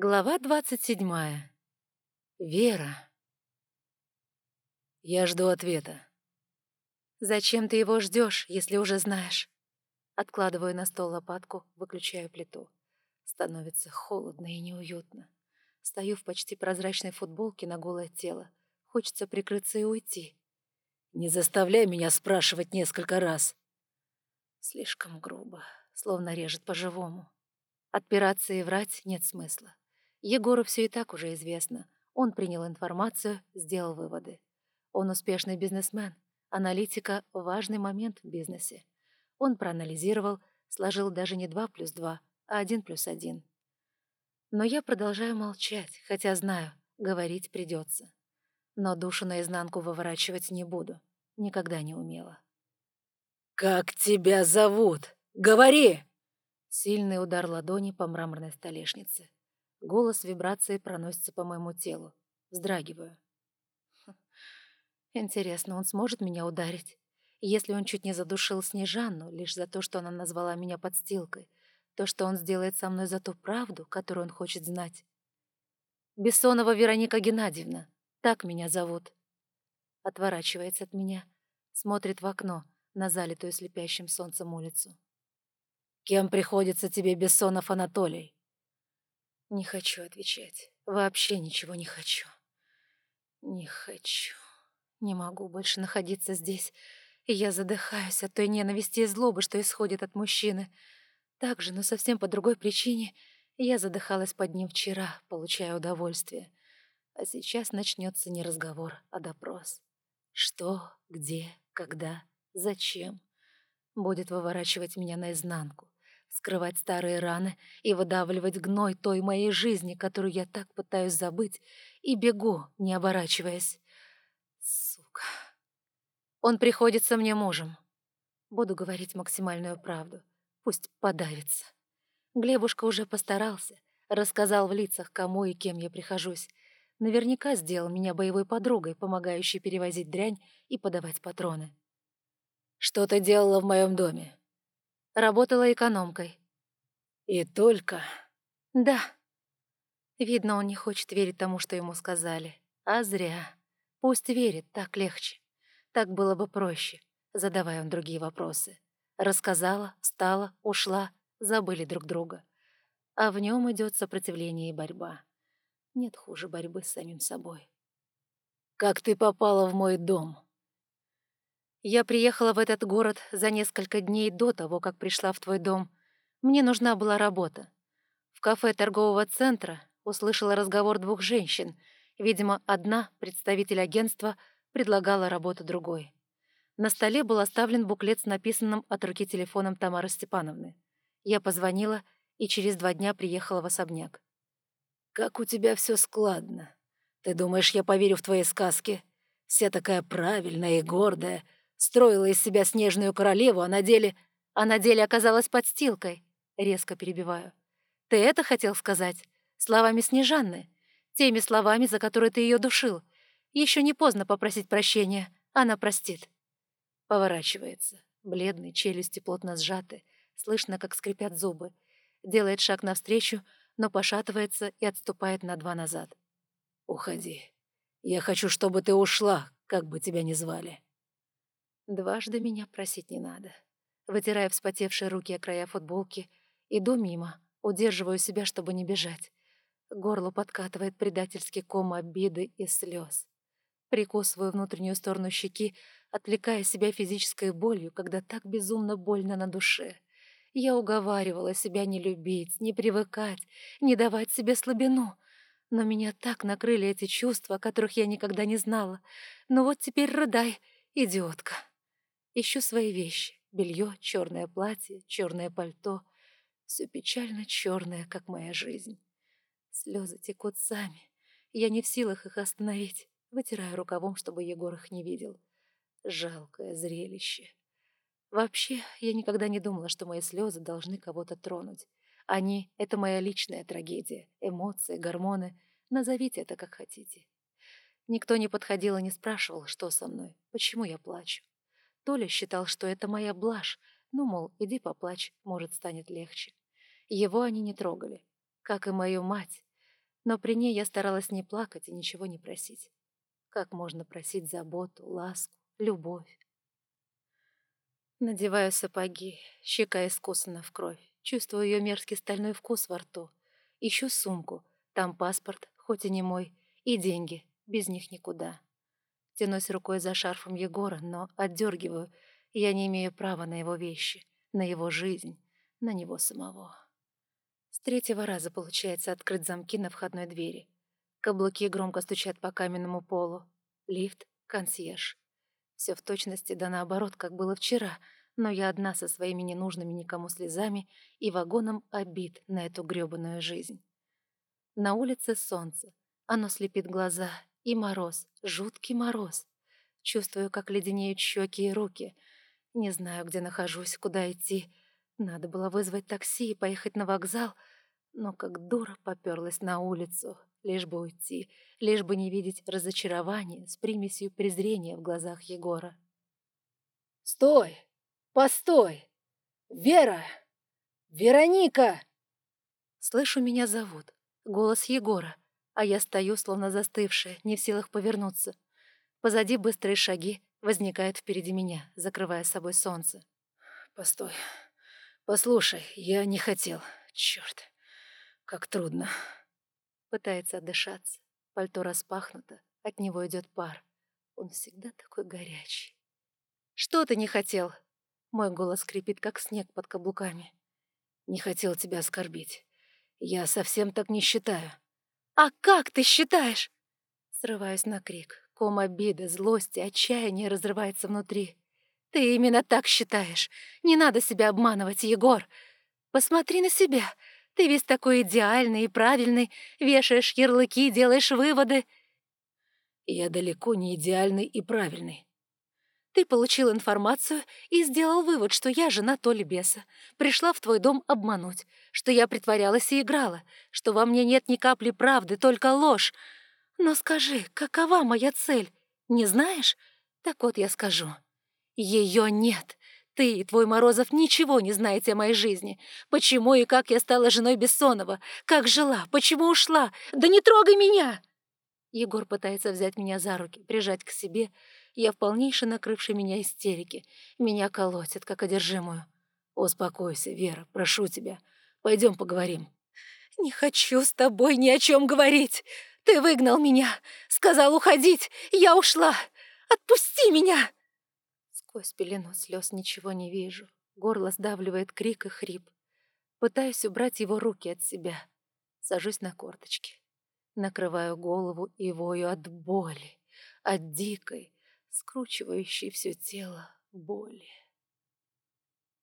Глава двадцать седьмая. Вера. Я жду ответа. Зачем ты его ждешь, если уже знаешь? Откладываю на стол лопатку, выключаю плиту. Становится холодно и неуютно. Стою в почти прозрачной футболке на голое тело. Хочется прикрыться и уйти. Не заставляй меня спрашивать несколько раз. Слишком грубо, словно режет по-живому. Отпираться и врать нет смысла. Егору все и так уже известно. Он принял информацию, сделал выводы. Он успешный бизнесмен. Аналитика — важный момент в бизнесе. Он проанализировал, сложил даже не 2 плюс 2, а 1 плюс 1. Но я продолжаю молчать, хотя знаю, говорить придется. Но душу наизнанку выворачивать не буду. Никогда не умела. «Как тебя зовут? Говори!» Сильный удар ладони по мраморной столешнице. Голос вибрации проносится по моему телу. Вздрагиваю. Хм. Интересно, он сможет меня ударить? Если он чуть не задушил Снежанну лишь за то, что она назвала меня подстилкой, то что он сделает со мной за ту правду, которую он хочет знать? Бессонова Вероника Геннадьевна. Так меня зовут. Отворачивается от меня, смотрит в окно на залитую слепящим солнцем улицу. «Кем приходится тебе Бессонов Анатолий?» Не хочу отвечать. Вообще ничего не хочу. Не хочу. Не могу больше находиться здесь. Я задыхаюсь от той ненависти и злобы, что исходит от мужчины. Так же, но совсем по другой причине, я задыхалась под ним вчера, получая удовольствие. А сейчас начнется не разговор, а допрос. Что, где, когда, зачем? Будет выворачивать меня наизнанку скрывать старые раны и выдавливать гной той моей жизни, которую я так пытаюсь забыть, и бегу, не оборачиваясь. Сука. Он приходится мне мужем. Буду говорить максимальную правду. Пусть подавится. Глебушка уже постарался, рассказал в лицах, кому и кем я прихожусь. Наверняка сделал меня боевой подругой, помогающей перевозить дрянь и подавать патроны. «Что ты делала в моем доме?» Работала экономкой. И только... Да. Видно, он не хочет верить тому, что ему сказали. А зря. Пусть верит, так легче. Так было бы проще, задавая он другие вопросы. Рассказала, встала, ушла, забыли друг друга. А в нем идет сопротивление и борьба. Нет хуже борьбы с самим собой. «Как ты попала в мой дом?» Я приехала в этот город за несколько дней до того, как пришла в твой дом. Мне нужна была работа. В кафе торгового центра услышала разговор двух женщин. Видимо, одна, представитель агентства, предлагала работу другой. На столе был оставлен буклет с написанным от руки телефоном Тамары Степановны. Я позвонила и через два дня приехала в особняк. «Как у тебя все складно. Ты думаешь, я поверю в твои сказки? Вся такая правильная и гордая, Строила из себя снежную королеву, а на деле... А на деле оказалась подстилкой. Резко перебиваю. Ты это хотел сказать? Словами Снежанны? Теми словами, за которые ты ее душил. Еще не поздно попросить прощения. Она простит. Поворачивается. Бледный, челюсти плотно сжаты. Слышно, как скрипят зубы. Делает шаг навстречу, но пошатывается и отступает на два назад. «Уходи. Я хочу, чтобы ты ушла, как бы тебя ни звали». Дважды меня просить не надо. Вытирая вспотевшие руки о края футболки, иду мимо, удерживаю себя, чтобы не бежать. Горло подкатывает предательский ком обиды и слез. Прикусываю внутреннюю сторону щеки, отвлекая себя физической болью, когда так безумно больно на душе. Я уговаривала себя не любить, не привыкать, не давать себе слабину. Но меня так накрыли эти чувства, которых я никогда не знала. Ну вот теперь рыдай, идиотка. Ищу свои вещи. Белье, черное платье, черное пальто. Все печально черное, как моя жизнь. Слезы текут сами. Я не в силах их остановить. Вытираю рукавом, чтобы Егор их не видел. Жалкое зрелище. Вообще, я никогда не думала, что мои слезы должны кого-то тронуть. Они — это моя личная трагедия, эмоции, гормоны. Назовите это как хотите. Никто не подходил и не спрашивал, что со мной, почему я плачу. Толя считал, что это моя блажь, ну, мол, иди поплачь, может, станет легче. Его они не трогали, как и мою мать. Но при ней я старалась не плакать и ничего не просить. Как можно просить заботу, ласку, любовь? Надеваю сапоги, щека искусана в кровь. Чувствую ее мерзкий стальной вкус во рту. Ищу сумку. Там паспорт, хоть и не мой, и деньги. Без них никуда. Тянусь рукой за шарфом Егора, но отдергиваю. Я не имею права на его вещи, на его жизнь, на него самого. С третьего раза получается открыть замки на входной двери. Каблуки громко стучат по каменному полу. Лифт, консьерж. Все в точности да наоборот, как было вчера, но я одна со своими ненужными никому слезами и вагоном обид на эту грёбаную жизнь. На улице солнце. Оно слепит глаза. И мороз. Жуткий мороз. Чувствую, как леденеют щеки и руки. Не знаю, где нахожусь, куда идти. Надо было вызвать такси и поехать на вокзал, но как дура попёрлась на улицу, лишь бы уйти, лишь бы не видеть разочарования с примесью презрения в глазах Егора. «Стой! Постой! Вера! Вероника!» Слышу, меня зовут. Голос Егора, а я стою, словно застывшая, не в силах повернуться. Позади быстрые шаги, возникает впереди меня, закрывая собой солнце. «Постой. Послушай, я не хотел. Чёрт, как трудно». Пытается отдышаться. Пальто распахнуто, от него идет пар. Он всегда такой горячий. «Что ты не хотел?» Мой голос скрипит, как снег под каблуками. «Не хотел тебя оскорбить. Я совсем так не считаю». «А как ты считаешь?» Срываюсь на крик. Ком обиды, злости, отчаяния разрывается внутри. «Ты именно так считаешь. Не надо себя обманывать, Егор. Посмотри на себя. Ты весь такой идеальный и правильный, вешаешь ярлыки, делаешь выводы. Я далеко не идеальный и правильный. Ты получил информацию и сделал вывод, что я жена Толи Беса. Пришла в твой дом обмануть, что я притворялась и играла, что во мне нет ни капли правды, только ложь. Но скажи, какова моя цель? Не знаешь? Так вот я скажу. Ее нет. Ты и твой Морозов ничего не знаете о моей жизни. Почему и как я стала женой Бессонова? Как жила? Почему ушла? Да не трогай меня!» Егор пытается взять меня за руки, прижать к себе. Я в полнейшей накрывшей меня истерике. Меня колотит, как одержимую. «Успокойся, Вера, прошу тебя. Пойдем поговорим». «Не хочу с тобой ни о чем говорить. Ты выгнал меня, сказал уходить. Я ушла. Отпусти меня!» Сквозь пелену слез ничего не вижу. Горло сдавливает крик и хрип. Пытаюсь убрать его руки от себя. Сажусь на корточки. Накрываю голову и вою от боли, от дикой, скручивающей все тело боли.